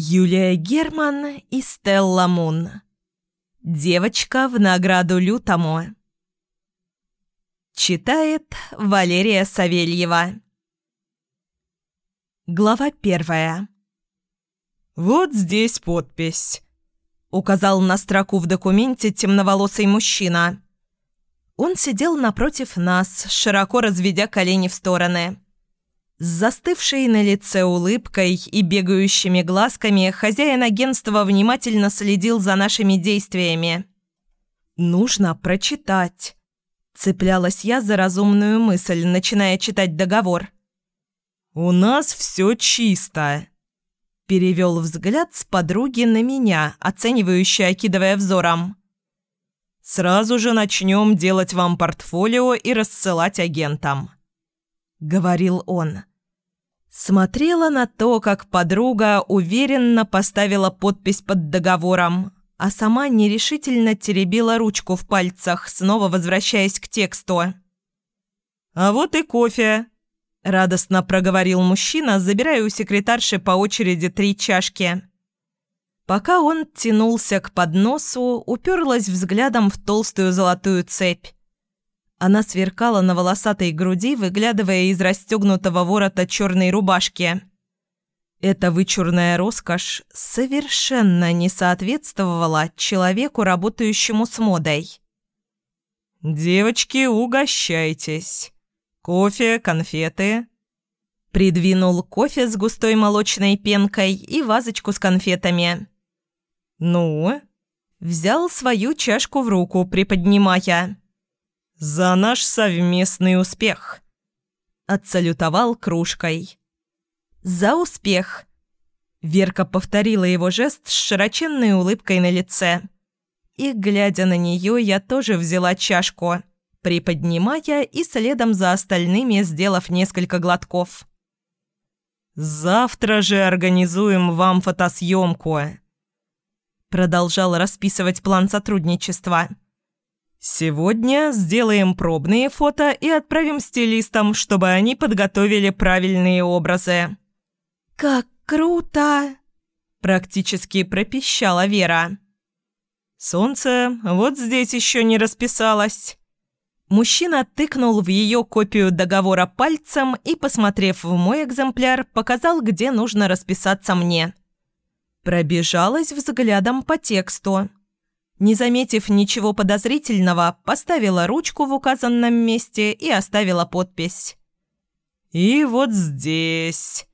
Юлия Герман и Стелла Мун. Девочка в награду лютому. Читает Валерия Савельева. Глава первая. «Вот здесь подпись», — указал на строку в документе темноволосый мужчина. Он сидел напротив нас, широко разведя колени в стороны. С застывшей на лице улыбкой и бегающими глазками хозяин агентства внимательно следил за нашими действиями. «Нужно прочитать», — цеплялась я за разумную мысль, начиная читать договор. «У нас все чисто», — перевел взгляд с подруги на меня, оценивающе окидывая взором. «Сразу же начнем делать вам портфолио и рассылать агентам», — говорил он. Смотрела на то, как подруга уверенно поставила подпись под договором, а сама нерешительно теребила ручку в пальцах, снова возвращаясь к тексту. «А вот и кофе», – радостно проговорил мужчина, забирая у секретарши по очереди три чашки. Пока он тянулся к подносу, уперлась взглядом в толстую золотую цепь. Она сверкала на волосатой груди, выглядывая из расстегнутого ворота черной рубашки. Эта вычурная роскошь совершенно не соответствовала человеку, работающему с модой. «Девочки, угощайтесь. Кофе, конфеты». Придвинул кофе с густой молочной пенкой и вазочку с конфетами. «Ну?» Взял свою чашку в руку, приподнимая. «За наш совместный успех!» Отсалютовал кружкой. «За успех!» Верка повторила его жест с широченной улыбкой на лице. И, глядя на нее, я тоже взяла чашку, приподнимая и следом за остальными, сделав несколько глотков. «Завтра же организуем вам фотосъемку», продолжал расписывать план сотрудничества. «Завтра Сегодня сделаем пробные фото и отправим стилистам, чтобы они подготовили правильные образы. Как круто! Практически пропищала Вера. Солнце вот здесь еще не расписалось. Мужчина тыкнул в ее копию договора пальцем и, посмотрев в мой экземпляр, показал, где нужно расписаться мне. Пробежалась взглядом по тексту. Не заметив ничего подозрительного, поставила ручку в указанном месте и оставила подпись. «И вот здесь...»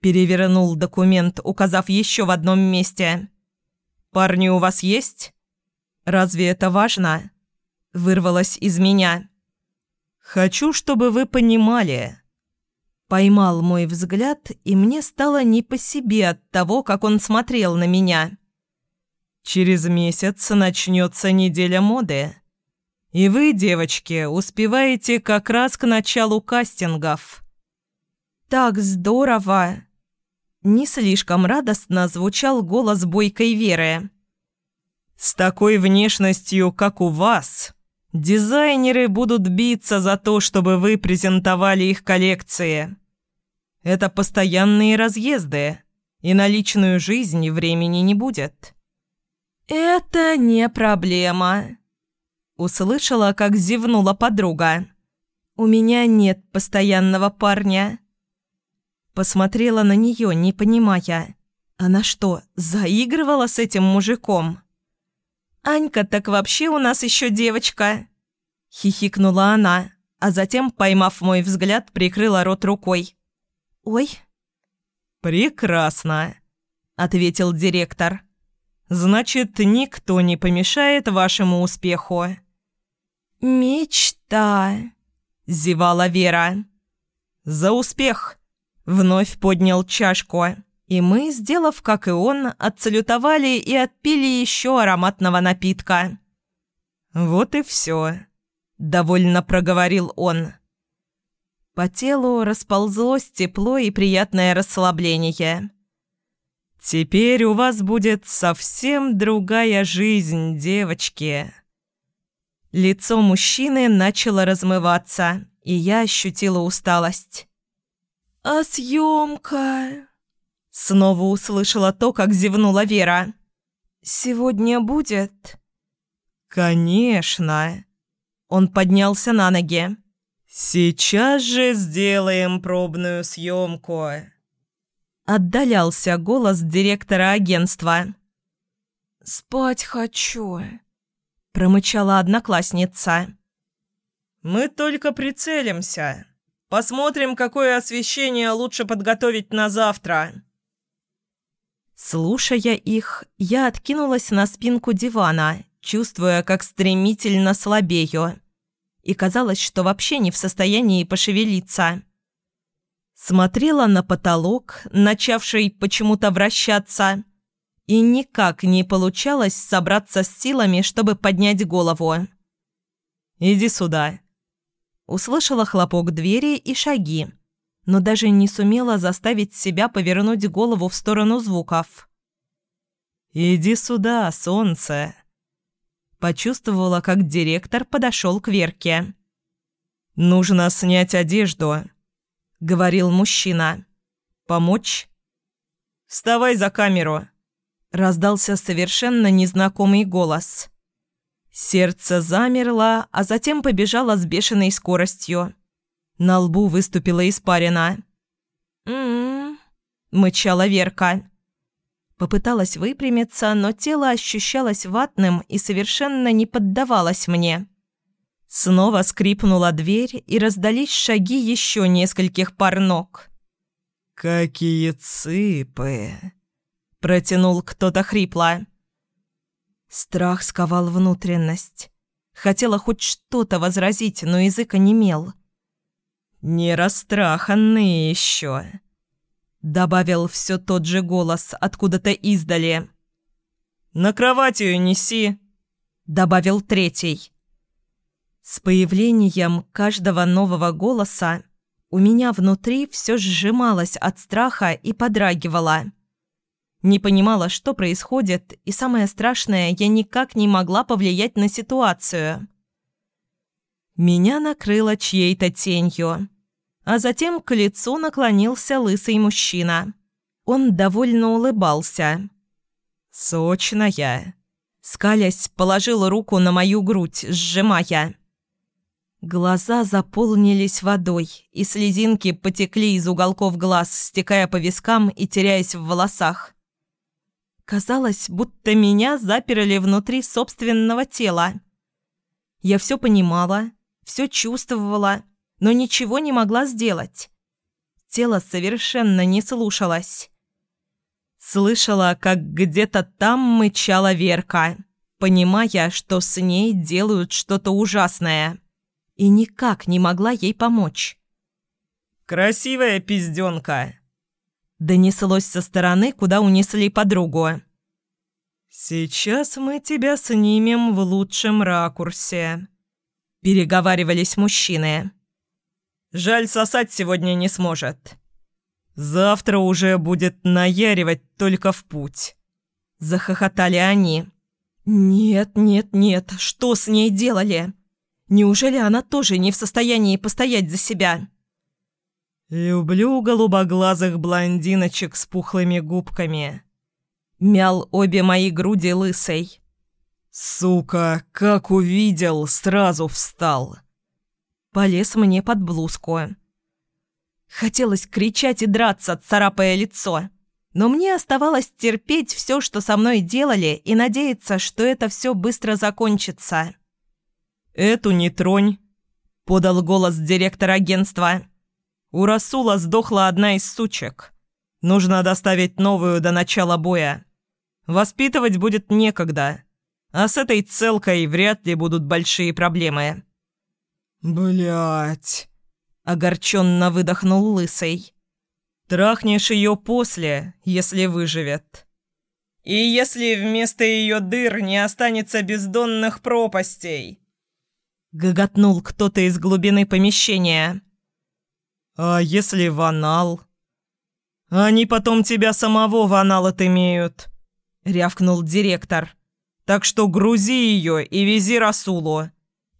Перевернул документ, указав еще в одном месте. «Парни у вас есть? Разве это важно?» Вырвалось из меня. «Хочу, чтобы вы понимали...» Поймал мой взгляд, и мне стало не по себе от того, как он смотрел на меня. Через месяц начнется неделя моды. И вы, девочки, успеваете как раз к началу кастингов. Так здорово! Не слишком радостно звучал голос бойкой Веры. С такой внешностью, как у вас, дизайнеры будут биться за то, чтобы вы презентовали их коллекции. Это постоянные разъезды, и на личную жизнь времени не будет. «Это не проблема», — услышала, как зевнула подруга. «У меня нет постоянного парня». Посмотрела на нее, не понимая. Она что, заигрывала с этим мужиком? «Анька так вообще у нас еще девочка!» Хихикнула она, а затем, поймав мой взгляд, прикрыла рот рукой. «Ой!» «Прекрасно!» — ответил директор. Значит, никто не помешает вашему успеху». «Мечта», — зевала Вера. «За успех!» — вновь поднял чашку. И мы, сделав как и он, отсалютовали и отпили еще ароматного напитка. «Вот и все», — довольно проговорил он. По телу расползлось тепло и приятное расслабление. Теперь у вас будет совсем другая жизнь, девочки. Лицо мужчины начало размываться, и я ощутила усталость. «А съемка?» Снова услышала то, как зевнула Вера. «Сегодня будет?» «Конечно!» Он поднялся на ноги. «Сейчас же сделаем пробную съемку!» Отдалялся голос директора агентства. «Спать хочу», — промычала одноклассница. «Мы только прицелимся. Посмотрим, какое освещение лучше подготовить на завтра». Слушая их, я откинулась на спинку дивана, чувствуя, как стремительно слабею. И казалось, что вообще не в состоянии пошевелиться. Смотрела на потолок, начавший почему-то вращаться, и никак не получалось собраться с силами, чтобы поднять голову. «Иди сюда». Услышала хлопок двери и шаги но даже не сумела заставить себя повернуть голову в сторону звуков. «Иди сюда, солнце!» Почувствовала, как директор подошел к Верке. «Нужно снять одежду», — говорил мужчина. «Помочь?» «Вставай за камеру», — раздался совершенно незнакомый голос. Сердце замерло, а затем побежало с бешеной скоростью. На лбу выступила испарина. «М-м-м», мычала Верка. Попыталась выпрямиться, но тело ощущалось ватным и совершенно не поддавалось мне. Снова скрипнула дверь, и раздались шаги еще нескольких пар ног. «Какие цыпы!» – протянул кто-то хрипло. Страх сковал внутренность. Хотела хоть что-то возразить, но язык онемел. «Не расстраханные еще», — добавил все тот же голос откуда-то издали. «На кровать ее неси», — добавил третий. С появлением каждого нового голоса у меня внутри все сжималось от страха и подрагивало. Не понимала, что происходит, и самое страшное, я никак не могла повлиять на ситуацию. Меня накрыло чьей-то тенью а затем к лицу наклонился лысый мужчина. Он довольно улыбался. «Сочная!» Скалясь, положил руку на мою грудь, сжимая. Глаза заполнились водой, и слезинки потекли из уголков глаз, стекая по вискам и теряясь в волосах. Казалось, будто меня заперли внутри собственного тела. Я все понимала, все чувствовала, но ничего не могла сделать. Тело совершенно не слушалось. Слышала, как где-то там мычала Верка, понимая, что с ней делают что-то ужасное, и никак не могла ей помочь. «Красивая пизденка!» Донеслось со стороны, куда унесли подругу. «Сейчас мы тебя снимем в лучшем ракурсе», – переговаривались мужчины. Жаль, сосать сегодня не сможет. Завтра уже будет наяривать только в путь. Захохотали они. Нет, нет, нет, что с ней делали? Неужели она тоже не в состоянии постоять за себя? «Люблю голубоглазых блондиночек с пухлыми губками», — мял обе мои груди лысой. «Сука, как увидел, сразу встал» полез мне под блузку. Хотелось кричать и драться, царапая лицо. Но мне оставалось терпеть все, что со мной делали, и надеяться, что это все быстро закончится. «Эту не тронь», — подал голос директор агентства. «У Расула сдохла одна из сучек. Нужно доставить новую до начала боя. Воспитывать будет некогда, а с этой целкой вряд ли будут большие проблемы». Блять! огорченно выдохнул Лысый. «Трахнешь ее после, если выживет. И если вместо ее дыр не останется бездонных пропастей!» Гоготнул кто-то из глубины помещения. «А если в анал?» «Они потом тебя самого в анал отымеют», — рявкнул директор. «Так что грузи ее и вези Расулу.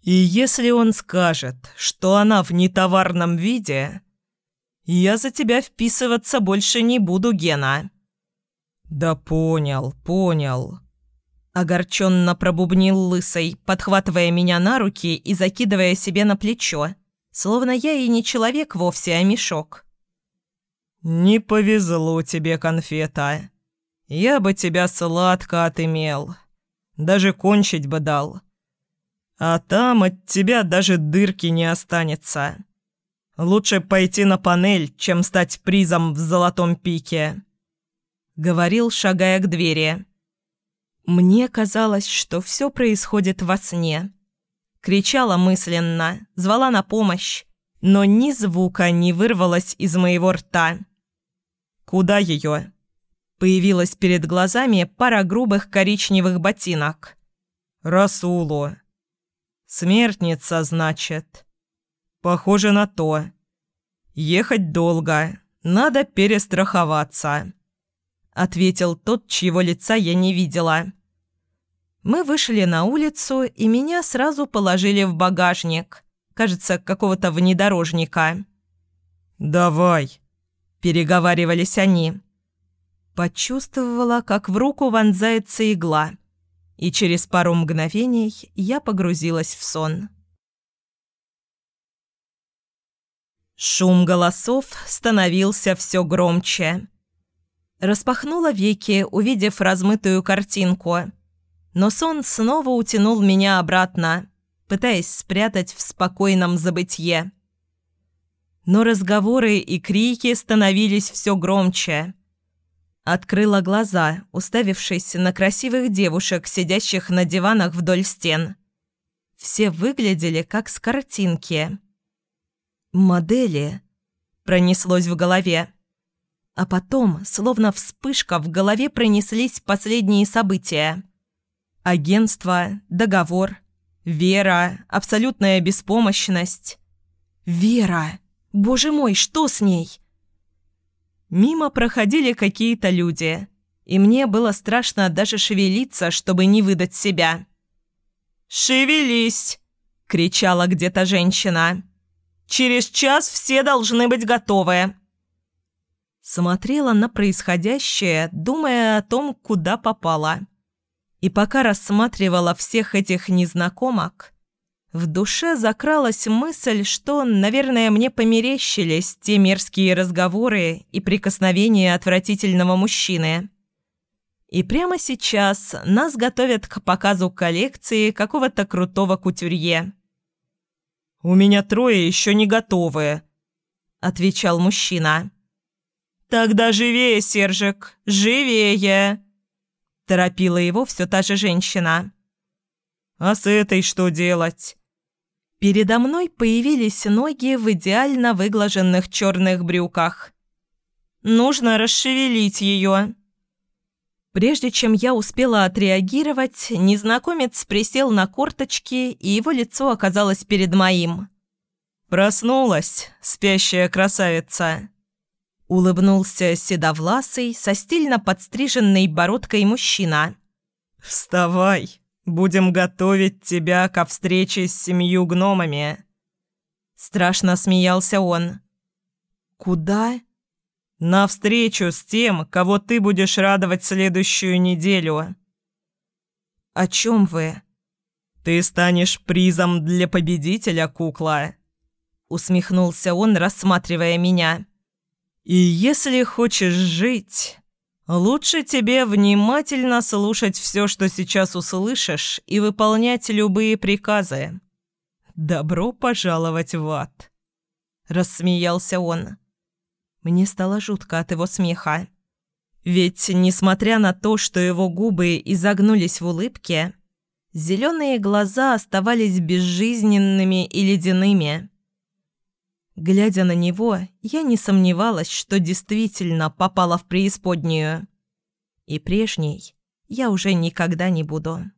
И если он скажет, что она в нетоварном виде, Я за тебя вписываться больше не буду, Гена». «Да понял, понял». Огорченно пробубнил лысый, подхватывая меня на руки и закидывая себе на плечо, словно я и не человек вовсе, а мешок. «Не повезло тебе, конфета. Я бы тебя сладко отымел. Даже кончить бы дал. А там от тебя даже дырки не останется. Лучше пойти на панель, чем стать призом в золотом пике», — говорил, шагая к двери. Мне казалось, что все происходит во сне. Кричала мысленно, звала на помощь, но ни звука не вырвалось из моего рта. «Куда ее?» Появилась перед глазами пара грубых коричневых ботинок. «Расулу». «Смертница, значит». «Похоже на то. Ехать долго. Надо перестраховаться», — ответил тот, чьего лица я не видела. Мы вышли на улицу, и меня сразу положили в багажник. Кажется, какого-то внедорожника. «Давай», переговаривались они. Почувствовала, как в руку вонзается игла, и через пару мгновений я погрузилась в сон. Шум голосов становился все громче. Распахнула веки, увидев размытую картинку. Но сон снова утянул меня обратно, пытаясь спрятать в спокойном забытье но разговоры и крики становились все громче. Открыла глаза, уставившись на красивых девушек, сидящих на диванах вдоль стен. Все выглядели как с картинки. «Модели», — пронеслось в голове. А потом, словно вспышка, в голове пронеслись последние события. Агентство, договор, вера, абсолютная беспомощность. «Вера!» Боже мой, что с ней?» Мимо проходили какие-то люди, и мне было страшно даже шевелиться, чтобы не выдать себя. «Шевелись!» — кричала где-то женщина. «Через час все должны быть готовы!» Смотрела на происходящее, думая о том, куда попала. И пока рассматривала всех этих незнакомок, в душе закралась мысль, что, наверное, мне померещились те мерзкие разговоры и прикосновения отвратительного мужчины. И прямо сейчас нас готовят к показу коллекции какого-то крутого кутюрье. «У меня трое еще не готовы», — отвечал мужчина. «Тогда живее, Сержик, живее!» Торопила его все та же женщина. «А с этой что делать?» Передо мной появились ноги в идеально выглаженных черных брюках. «Нужно расшевелить ее». Прежде чем я успела отреагировать, незнакомец присел на корточки, и его лицо оказалось перед моим. «Проснулась, спящая красавица!» Улыбнулся седовласый, со стильно подстриженной бородкой мужчина. «Вставай!» Будем готовить тебя ко встрече с семью гномами». Страшно смеялся он. «Куда?» «На встречу с тем, кого ты будешь радовать следующую неделю». «О чем вы?» «Ты станешь призом для победителя, кукла», — усмехнулся он, рассматривая меня. «И если хочешь жить, Лучше тебе внимательно слушать все, что сейчас услышишь, и выполнять любые приказы. Добро пожаловать в ад!» Рассмеялся он. Мне стало жутко от его смеха. Ведь, несмотря на то, что его губы изогнулись в улыбке, зеленые глаза оставались безжизненными и ледяными. Глядя на него, я не сомневалась, что действительно попала в преисподнюю. И прежней я уже никогда не буду.